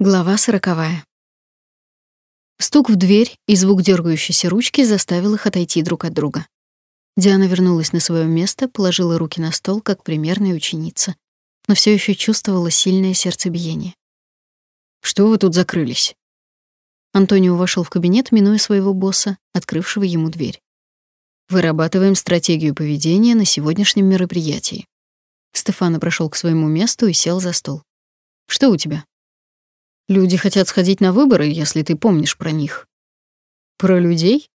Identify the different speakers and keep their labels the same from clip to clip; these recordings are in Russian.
Speaker 1: Глава сороковая. Стук в дверь и звук дергающейся ручки заставил их отойти друг от друга. Диана вернулась на свое место, положила руки на стол, как примерная ученица, но все еще чувствовала сильное сердцебиение. «Что вы тут закрылись?» Антонио вошел в кабинет, минуя своего босса, открывшего ему дверь. «Вырабатываем стратегию поведения на сегодняшнем мероприятии». Стефано прошел к своему месту и сел за стол. «Что у тебя?» Люди хотят сходить на выборы, если ты помнишь про них. Про людей?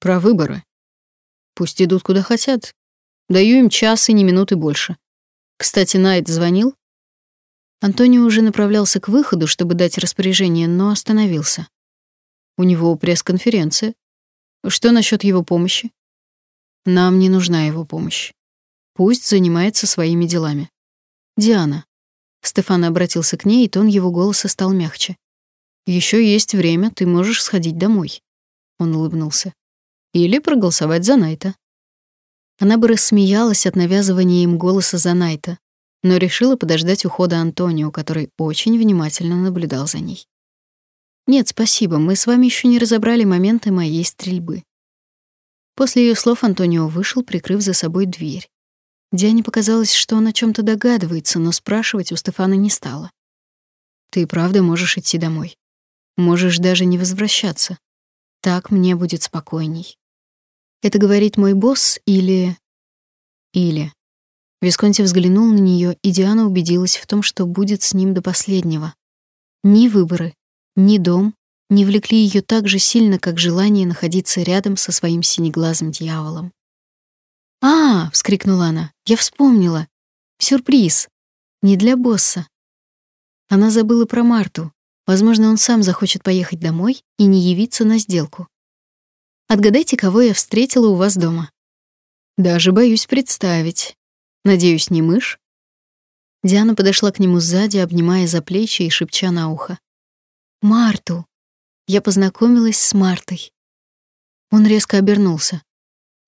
Speaker 1: Про выборы. Пусть идут куда хотят. Даю им час и не минуты больше. Кстати, Найт звонил? Антонио уже направлялся к выходу, чтобы дать распоряжение, но остановился. У него пресс-конференция. Что насчет его помощи? Нам не нужна его помощь. Пусть занимается своими делами. Диана, Стефан обратился к ней, и тон его голоса стал мягче. Еще есть время, ты можешь сходить домой. Он улыбнулся. Или проголосовать за Найта. Она бы рассмеялась от навязывания им голоса за Найта, но решила подождать ухода Антонио, который очень внимательно наблюдал за ней. Нет, спасибо, мы с вами еще не разобрали моменты моей стрельбы. После ее слов Антонио вышел, прикрыв за собой дверь. Диане показалось, что он о чем то догадывается, но спрашивать у Стефана не стала. «Ты правда можешь идти домой. Можешь даже не возвращаться. Так мне будет спокойней». «Это говорит мой босс или...» «Или...» Висконти взглянул на нее, и Диана убедилась в том, что будет с ним до последнего. Ни выборы, ни дом не влекли ее так же сильно, как желание находиться рядом со своим синеглазым дьяволом. Вскрикнула она. «Я вспомнила. Сюрприз. Не для босса». Она забыла про Марту. Возможно, он сам захочет поехать домой и не явиться на сделку. Отгадайте, кого я встретила у вас дома. Даже боюсь представить. Надеюсь, не мышь? Диана подошла к нему сзади, обнимая за плечи и шепча на ухо. «Марту! Я познакомилась с Мартой». Он резко обернулся.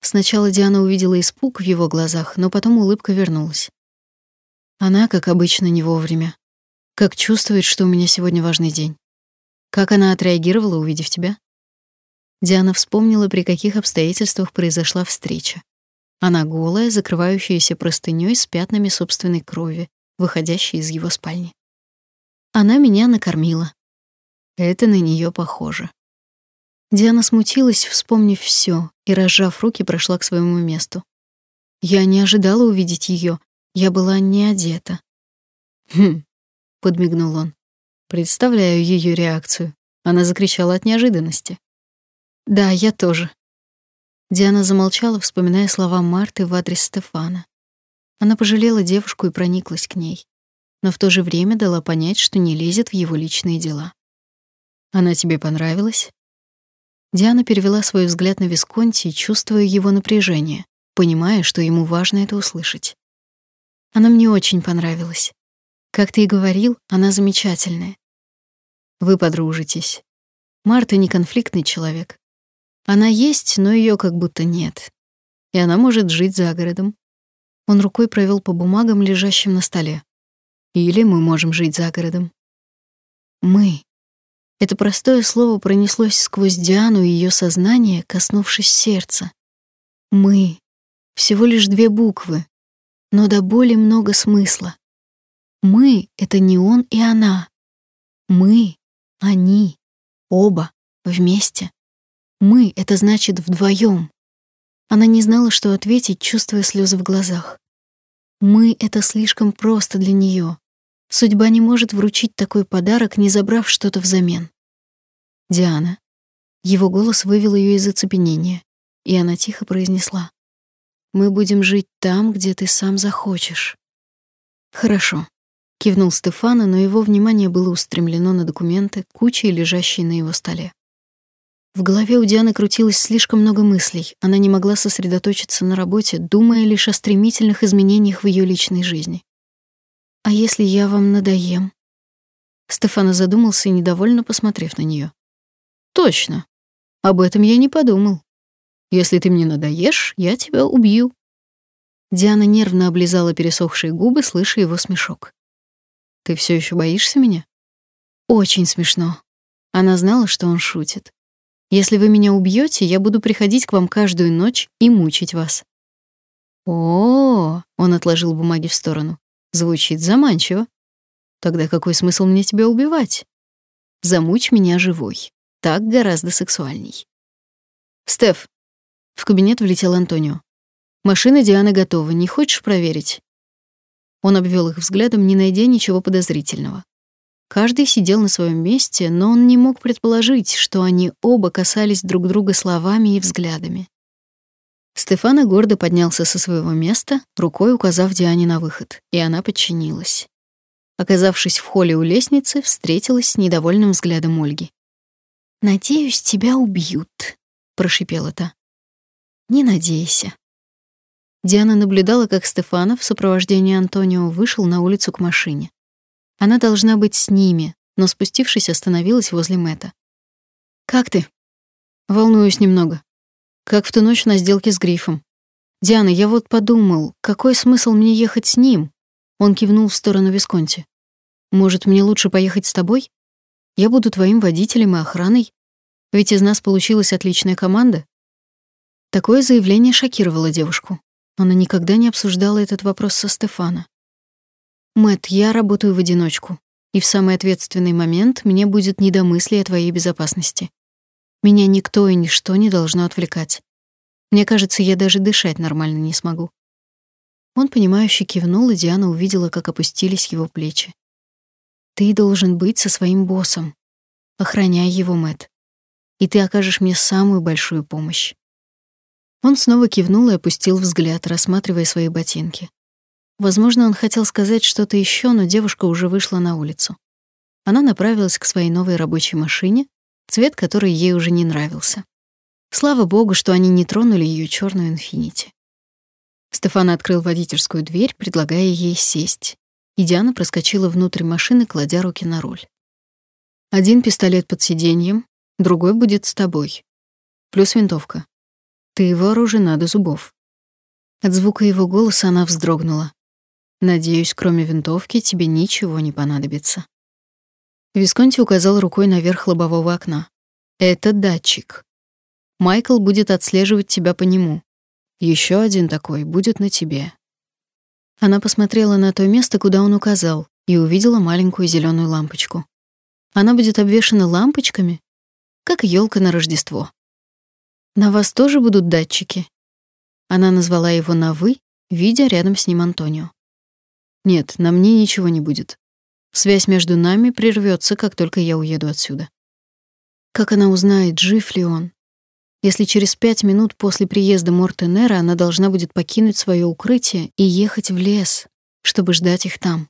Speaker 1: Сначала Диана увидела испуг в его глазах, но потом улыбка вернулась. Она, как обычно, не вовремя. Как чувствует, что у меня сегодня важный день. Как она отреагировала, увидев тебя? Диана вспомнила, при каких обстоятельствах произошла встреча. Она голая, закрывающаяся простыней с пятнами собственной крови, выходящей из его спальни. Она меня накормила. Это на нее похоже. Диана смутилась, вспомнив все, и, разжав руки, прошла к своему месту. Я не ожидала увидеть ее, я была не одета. «Хм», — подмигнул он. Представляю ее реакцию. Она закричала от неожиданности. «Да, я тоже». Диана замолчала, вспоминая слова Марты в адрес Стефана. Она пожалела девушку и прониклась к ней, но в то же время дала понять, что не лезет в его личные дела. «Она тебе понравилась?» Диана перевела свой взгляд на Висконти, чувствуя его напряжение, понимая, что ему важно это услышать. Она мне очень понравилась. Как ты и говорил, она замечательная. Вы подружитесь. Марта не конфликтный человек. Она есть, но ее как будто нет. И она может жить за городом. Он рукой провел по бумагам, лежащим на столе. Или мы можем жить за городом. Мы. Это простое слово пронеслось сквозь Диану и ее сознание, коснувшись сердца. Мы. Всего лишь две буквы, но до боли много смысла. Мы — это не он и она. Мы, они, оба, вместе. Мы — это значит вдвоем. Она не знала, что ответить, чувствуя слезы в глазах. Мы — это слишком просто для нее. Судьба не может вручить такой подарок, не забрав что-то взамен. Диана. Его голос вывел ее из оцепенения, и она тихо произнесла: "Мы будем жить там, где ты сам захочешь". Хорошо, кивнул Стефана, но его внимание было устремлено на документы, кучей лежащие на его столе. В голове у Дианы крутилось слишком много мыслей. Она не могла сосредоточиться на работе, думая лишь о стремительных изменениях в ее личной жизни. А если я вам надоем? Стефана задумался, недовольно посмотрев на нее. Точно. Об этом я не подумал. Если ты мне надоешь, я тебя убью. Диана нервно облизала пересохшие губы, слыша его смешок. Ты все еще боишься меня? Очень смешно. Она знала, что он шутит. Если вы меня убьете, я буду приходить к вам каждую ночь и мучить вас. О, -о, -о он отложил бумаги в сторону. Звучит заманчиво. Тогда какой смысл мне тебя убивать? Замучь меня живой. Так гораздо сексуальней. Стеф. В кабинет влетел Антонио. Машина Дианы готова. Не хочешь проверить? Он обвел их взглядом, не найдя ничего подозрительного. Каждый сидел на своем месте, но он не мог предположить, что они оба касались друг друга словами и взглядами. Стефана гордо поднялся со своего места, рукой указав Диане на выход, и она подчинилась. Оказавшись в холле у лестницы, встретилась с недовольным взглядом Ольги. «Надеюсь, тебя убьют», — прошипела та. «Не надейся». Диана наблюдала, как Стефана в сопровождении Антонио вышел на улицу к машине. Она должна быть с ними, но спустившись, остановилась возле Мэта. «Как ты?» «Волнуюсь немного. Как в ту ночь на сделке с Грифом. Диана, я вот подумал, какой смысл мне ехать с ним? Он кивнул в сторону Висконти. Может, мне лучше поехать с тобой? Я буду твоим водителем и охраной. Ведь из нас получилась отличная команда. Такое заявление шокировало девушку. Она никогда не обсуждала этот вопрос со Стефана. Мэт, я работаю в одиночку, и в самый ответственный момент мне будет не до мысли о твоей безопасности. Меня никто и ничто не должно отвлекать. Мне кажется, я даже дышать нормально не смогу. Он понимающе кивнул, и Диана увидела, как опустились его плечи. Ты должен быть со своим боссом. Охраняй его, Мэт. И ты окажешь мне самую большую помощь. Он снова кивнул и опустил взгляд, рассматривая свои ботинки. Возможно, он хотел сказать что-то еще, но девушка уже вышла на улицу. Она направилась к своей новой рабочей машине, цвет которой ей уже не нравился. Слава богу, что они не тронули ее черную инфинити. Стефан открыл водительскую дверь, предлагая ей сесть, и Диана проскочила внутрь машины, кладя руки на руль. Один пистолет под сиденьем, другой будет с тобой. Плюс винтовка. Ты вооружена до зубов. От звука его голоса она вздрогнула. Надеюсь, кроме винтовки тебе ничего не понадобится. Висконти указал рукой наверх лобового окна. Это датчик. Майкл будет отслеживать тебя по нему. Еще один такой будет на тебе. Она посмотрела на то место, куда он указал, и увидела маленькую зеленую лампочку. Она будет обвешана лампочками, как елка на Рождество. На вас тоже будут датчики. Она назвала его на вы, видя рядом с ним Антонио. Нет, на мне ничего не будет. Связь между нами прервется, как только я уеду отсюда. Как она узнает, жив ли он? если через пять минут после приезда Мортенера она должна будет покинуть свое укрытие и ехать в лес, чтобы ждать их там.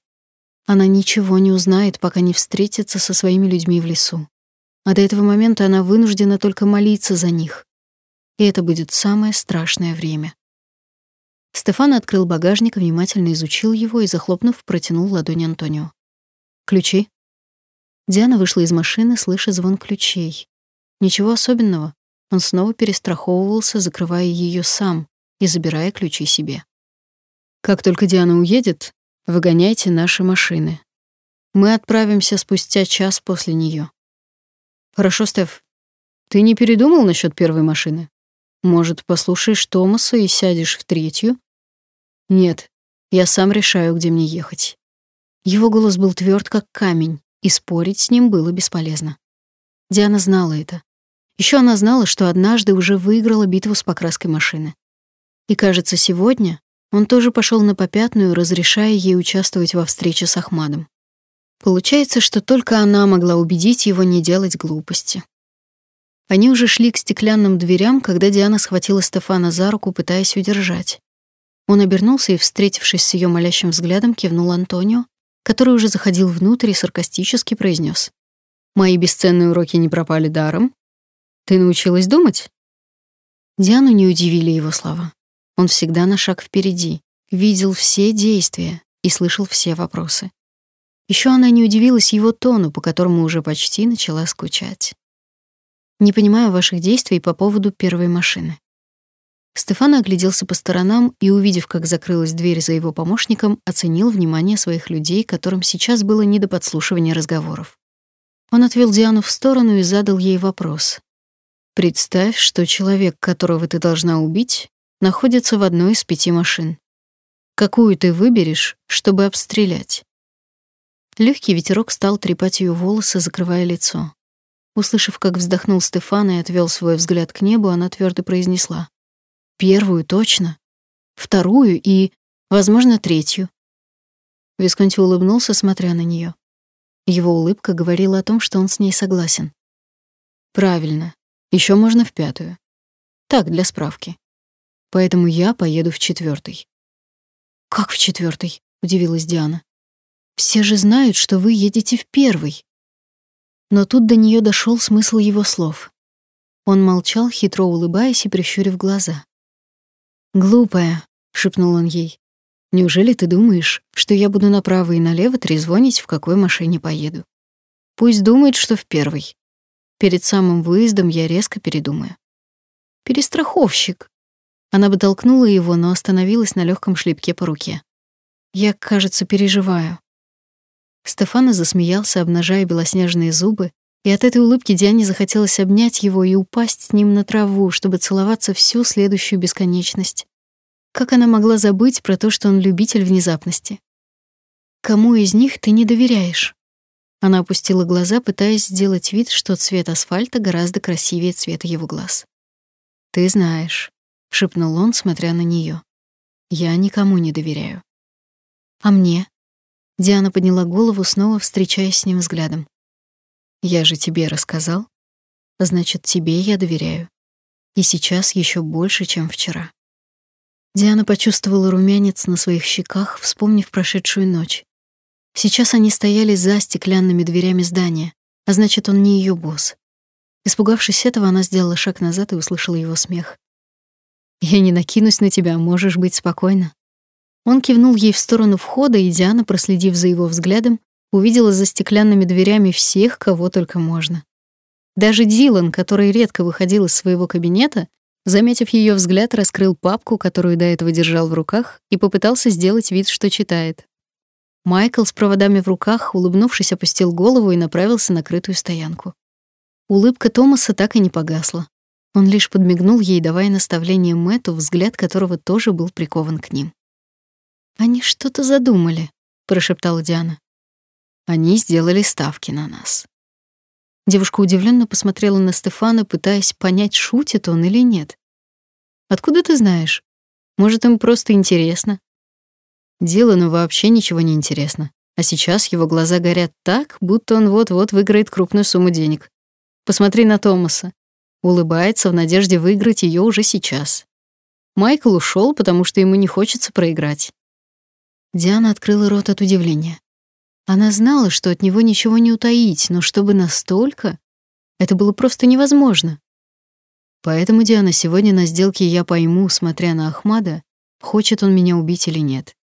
Speaker 1: Она ничего не узнает, пока не встретится со своими людьми в лесу. А до этого момента она вынуждена только молиться за них. И это будет самое страшное время. Стефан открыл багажник, внимательно изучил его и, захлопнув, протянул ладонь Антонио. «Ключи?» Диана вышла из машины, слыша звон ключей. Ничего особенного, он снова перестраховывался, закрывая ее сам и забирая ключи себе. Как только Диана уедет, выгоняйте наши машины. Мы отправимся спустя час после нее. Хорошо, Стеф. Ты не передумал насчет первой машины? Может, послушаешь Томаса и сядешь в третью? Нет, я сам решаю, где мне ехать. Его голос был тверд, как камень, и спорить с ним было бесполезно. Диана знала это. Еще она знала, что однажды уже выиграла битву с покраской машины. И, кажется, сегодня он тоже пошел на попятную, разрешая ей участвовать во встрече с Ахмадом. Получается, что только она могла убедить его не делать глупости. Они уже шли к стеклянным дверям, когда Диана схватила Стефана за руку, пытаясь удержать. Он обернулся и, встретившись с ее молящим взглядом, кивнул Антонио, который уже заходил внутрь и саркастически произнес: «Мои бесценные уроки не пропали даром. Ты научилась думать? Диану не удивили его слова. Он всегда на шаг впереди, видел все действия и слышал все вопросы. Еще она не удивилась его тону, по которому уже почти начала скучать. Не понимаю ваших действий по поводу первой машины. Стефан огляделся по сторонам и, увидев, как закрылась дверь за его помощником, оценил внимание своих людей, которым сейчас было не до подслушивания разговоров. Он отвел Диану в сторону и задал ей вопрос. Представь, что человек, которого ты должна убить, находится в одной из пяти машин. Какую ты выберешь, чтобы обстрелять? Легкий ветерок стал трепать ее волосы, закрывая лицо. Услышав, как вздохнул Стефан и отвел свой взгляд к небу, она твердо произнесла: "Первую точно, вторую и, возможно, третью". Висконти улыбнулся, смотря на нее. Его улыбка говорила о том, что он с ней согласен. Правильно. Еще можно в пятую. Так, для справки. Поэтому я поеду в четвертый. Как в четвертый? удивилась Диана. Все же знают, что вы едете в первый. Но тут до нее дошел смысл его слов. Он молчал, хитро улыбаясь и прищурив глаза. "Глупая", шепнул он ей. "Неужели ты думаешь, что я буду направо и налево трезвонить, в какой машине поеду? Пусть думает, что в первый. Перед самым выездом я резко передумаю". "Перестраховщик", она бы толкнула его, но остановилась на легком шлепке по руке. Я, кажется, переживаю. Стефана засмеялся, обнажая белоснежные зубы, и от этой улыбки Диане захотелось обнять его и упасть с ним на траву, чтобы целоваться всю следующую бесконечность. Как она могла забыть про то, что он любитель внезапности? Кому из них ты не доверяешь? Она опустила глаза, пытаясь сделать вид, что цвет асфальта гораздо красивее цвета его глаз. Ты знаешь, шепнул он, смотря на нее. Я никому не доверяю. А мне? Диана подняла голову, снова встречаясь с ним взглядом. Я же тебе рассказал. Значит, тебе я доверяю. И сейчас еще больше, чем вчера. Диана почувствовала румянец на своих щеках, вспомнив прошедшую ночь. Сейчас они стояли за стеклянными дверями здания, а значит, он не ее босс. Испугавшись этого, она сделала шаг назад и услышала его смех. Я не накинусь на тебя, можешь быть спокойна. Он кивнул ей в сторону входа, и Диана, проследив за его взглядом, увидела за стеклянными дверями всех, кого только можно. Даже Дилан, который редко выходил из своего кабинета, заметив ее взгляд, раскрыл папку, которую до этого держал в руках, и попытался сделать вид, что читает. Майкл с проводами в руках, улыбнувшись, опустил голову и направился на крытую стоянку. Улыбка Томаса так и не погасла. Он лишь подмигнул ей, давая наставление Мэтту, взгляд которого тоже был прикован к ним. Они что-то задумали, прошептала Диана. Они сделали ставки на нас. Девушка удивленно посмотрела на Стефана, пытаясь понять, шутит он или нет. Откуда ты знаешь? Может, им просто интересно? Дилану вообще ничего не интересно, а сейчас его глаза горят так, будто он вот-вот выиграет крупную сумму денег. Посмотри на Томаса. Улыбается в надежде выиграть ее уже сейчас. Майкл ушел, потому что ему не хочется проиграть. Диана открыла рот от удивления. Она знала, что от него ничего не утаить, но чтобы настолько, это было просто невозможно. Поэтому, Диана, сегодня на сделке я пойму, смотря на Ахмада, хочет он меня убить или нет.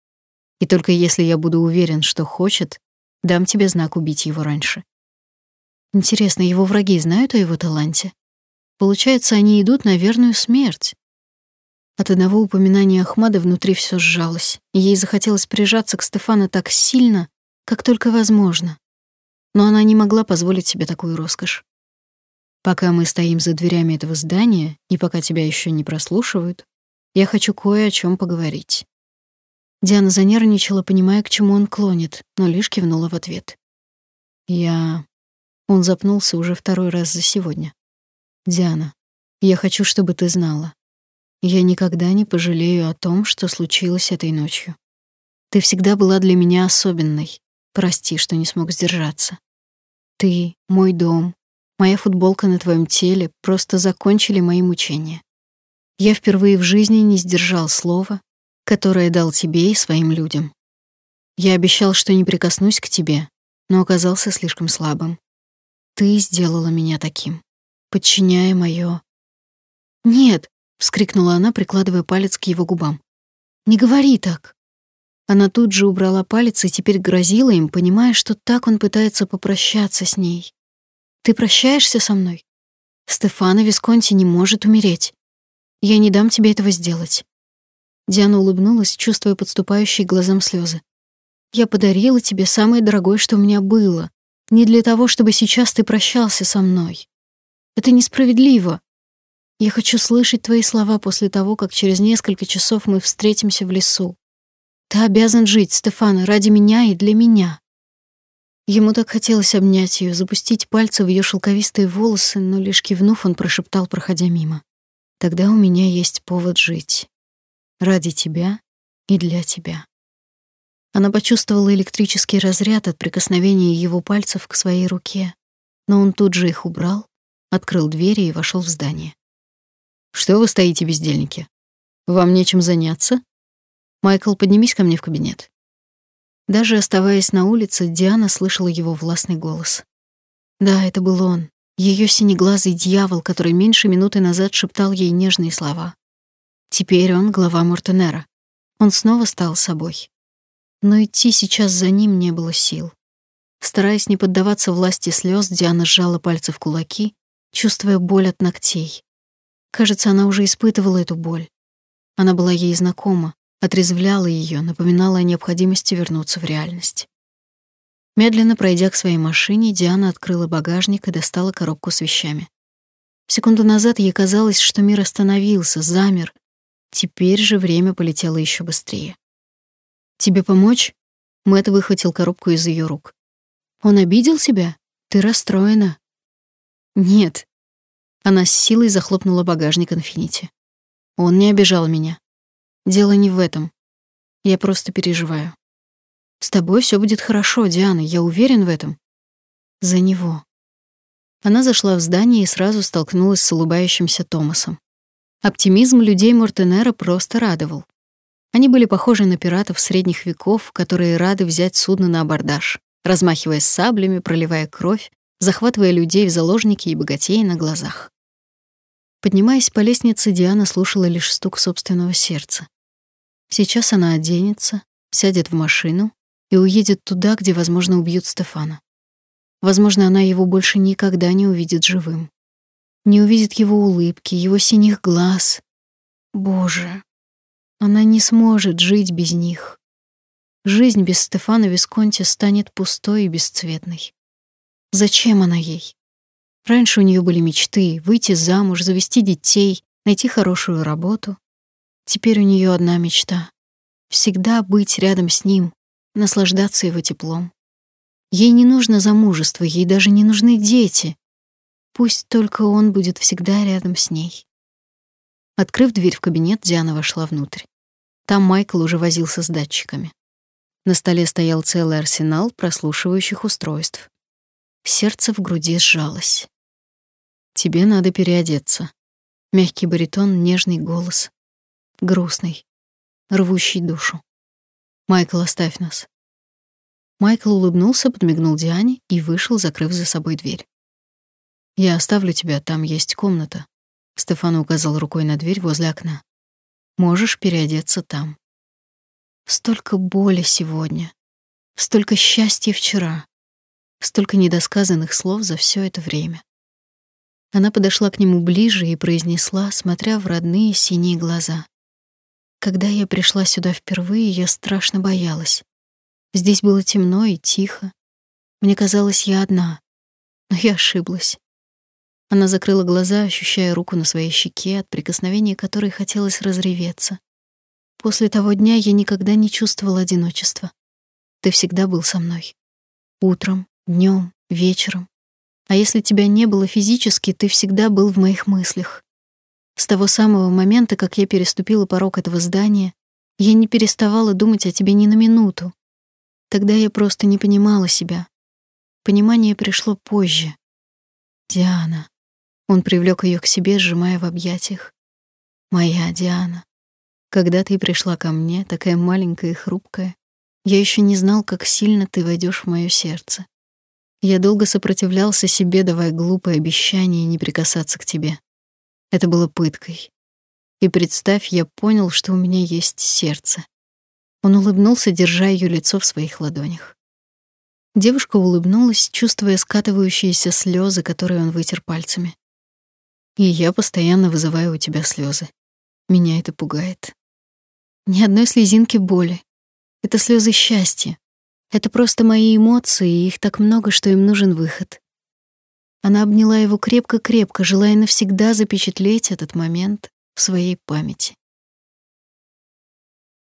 Speaker 1: И только если я буду уверен, что хочет, дам тебе знак убить его раньше. Интересно, его враги знают о его таланте? Получается, они идут на верную смерть. От одного упоминания Ахмада внутри все сжалось, и ей захотелось прижаться к Стефану так сильно, как только возможно. Но она не могла позволить себе такую роскошь. Пока мы стоим за дверями этого здания, и пока тебя еще не прослушивают, я хочу кое о чем поговорить. Диана занервничала, понимая, к чему он клонит, но лишь кивнула в ответ. Я... Он запнулся уже второй раз за сегодня. Диана, я хочу, чтобы ты знала. Я никогда не пожалею о том, что случилось этой ночью. Ты всегда была для меня особенной. Прости, что не смог сдержаться. Ты, мой дом, моя футболка на твоем теле просто закончили мои мучения. Я впервые в жизни не сдержал слова, которое дал тебе и своим людям. Я обещал, что не прикоснусь к тебе, но оказался слишком слабым. Ты сделала меня таким, подчиняя моё. Нет, вскрикнула она, прикладывая палец к его губам. Не говори так. Она тут же убрала палец и теперь грозила им, понимая, что так он пытается попрощаться с ней. Ты прощаешься со мной? Стефано Висконти не может умереть. Я не дам тебе этого сделать. Диана улыбнулась, чувствуя подступающие глазам слезы. Я подарила тебе самое дорогое, что у меня было, Не для того, чтобы сейчас ты прощался со мной. Это несправедливо. Я хочу слышать твои слова после того, как через несколько часов мы встретимся в лесу. Ты обязан жить, Стефана, ради меня и для меня. Ему так хотелось обнять ее, запустить пальцы в ее шелковистые волосы, но лишь кивнув, он прошептал, проходя мимо: "Тогда у меня есть повод жить. Ради тебя и для тебя". Она почувствовала электрический разряд от прикосновения его пальцев к своей руке, но он тут же их убрал, открыл двери и вошел в здание. Что вы стоите, бездельники? Вам нечем заняться? Майкл, поднимись ко мне в кабинет. Даже оставаясь на улице, Диана слышала его властный голос. Да, это был он, ее синеглазый дьявол, который меньше минуты назад шептал ей нежные слова. Теперь он глава Мортенера. Он снова стал собой. Но идти сейчас за ним не было сил. Стараясь не поддаваться власти слез, Диана сжала пальцы в кулаки, чувствуя боль от ногтей. Кажется, она уже испытывала эту боль. Она была ей знакома, отрезвляла ее, напоминала о необходимости вернуться в реальность. Медленно пройдя к своей машине, Диана открыла багажник и достала коробку с вещами. Секунду назад ей казалось, что мир остановился, замер. Теперь же время полетело еще быстрее. Тебе помочь? Мэтт выхватил коробку из ее рук. Он обидел себя? Ты расстроена? Нет. Она с силой захлопнула багажник Инфинити. Он не обижал меня. Дело не в этом. Я просто переживаю. С тобой все будет хорошо, Диана, я уверен в этом. За него. Она зашла в здание и сразу столкнулась с улыбающимся Томасом. Оптимизм людей Мортенера просто радовал. Они были похожи на пиратов средних веков, которые рады взять судно на абордаж, размахивая саблями, проливая кровь, захватывая людей в заложники и богатеи на глазах. Поднимаясь по лестнице, Диана слушала лишь стук собственного сердца. Сейчас она оденется, сядет в машину и уедет туда, где, возможно, убьют Стефана. Возможно, она его больше никогда не увидит живым. Не увидит его улыбки, его синих глаз. Боже, она не сможет жить без них. Жизнь без Стефана Висконти станет пустой и бесцветной. Зачем она ей? Раньше у нее были мечты — выйти замуж, завести детей, найти хорошую работу. Теперь у нее одна мечта — всегда быть рядом с ним, наслаждаться его теплом. Ей не нужно замужество, ей даже не нужны дети. Пусть только он будет всегда рядом с ней. Открыв дверь в кабинет, Диана вошла внутрь. Там Майкл уже возился с датчиками. На столе стоял целый арсенал прослушивающих устройств. Сердце в груди сжалось. «Тебе надо переодеться». Мягкий баритон, нежный голос грустный, рвущий душу. «Майкл, оставь нас». Майкл улыбнулся, подмигнул Диане и вышел, закрыв за собой дверь. «Я оставлю тебя, там есть комната», — Стефан указал рукой на дверь возле окна. «Можешь переодеться там». Столько боли сегодня, столько счастья вчера, столько недосказанных слов за все это время. Она подошла к нему ближе и произнесла, смотря в родные синие глаза. Когда я пришла сюда впервые, я страшно боялась. Здесь было темно и тихо. Мне казалось, я одна. Но я ошиблась. Она закрыла глаза, ощущая руку на своей щеке, от прикосновения которой хотелось разреветься. После того дня я никогда не чувствовала одиночества. Ты всегда был со мной. Утром, днем, вечером. А если тебя не было физически, ты всегда был в моих мыслях. С того самого момента, как я переступила порог этого здания, я не переставала думать о тебе ни на минуту. Тогда я просто не понимала себя. Понимание пришло позже. Диана. Он привлек ее к себе, сжимая в объятиях. Моя Диана. Когда ты пришла ко мне, такая маленькая и хрупкая, я еще не знал, как сильно ты войдешь в мое сердце. Я долго сопротивлялся себе, давая глупое обещание не прикасаться к тебе. Это было пыткой. И представь, я понял, что у меня есть сердце. Он улыбнулся, держа ее лицо в своих ладонях. Девушка улыбнулась, чувствуя скатывающиеся слезы, которые он вытер пальцами. И я постоянно вызываю у тебя слезы. Меня это пугает. Ни одной слезинки боли. Это слезы счастья. Это просто мои эмоции, и их так много, что им нужен выход. Она обняла его крепко-крепко, желая навсегда запечатлеть этот момент в своей памяти.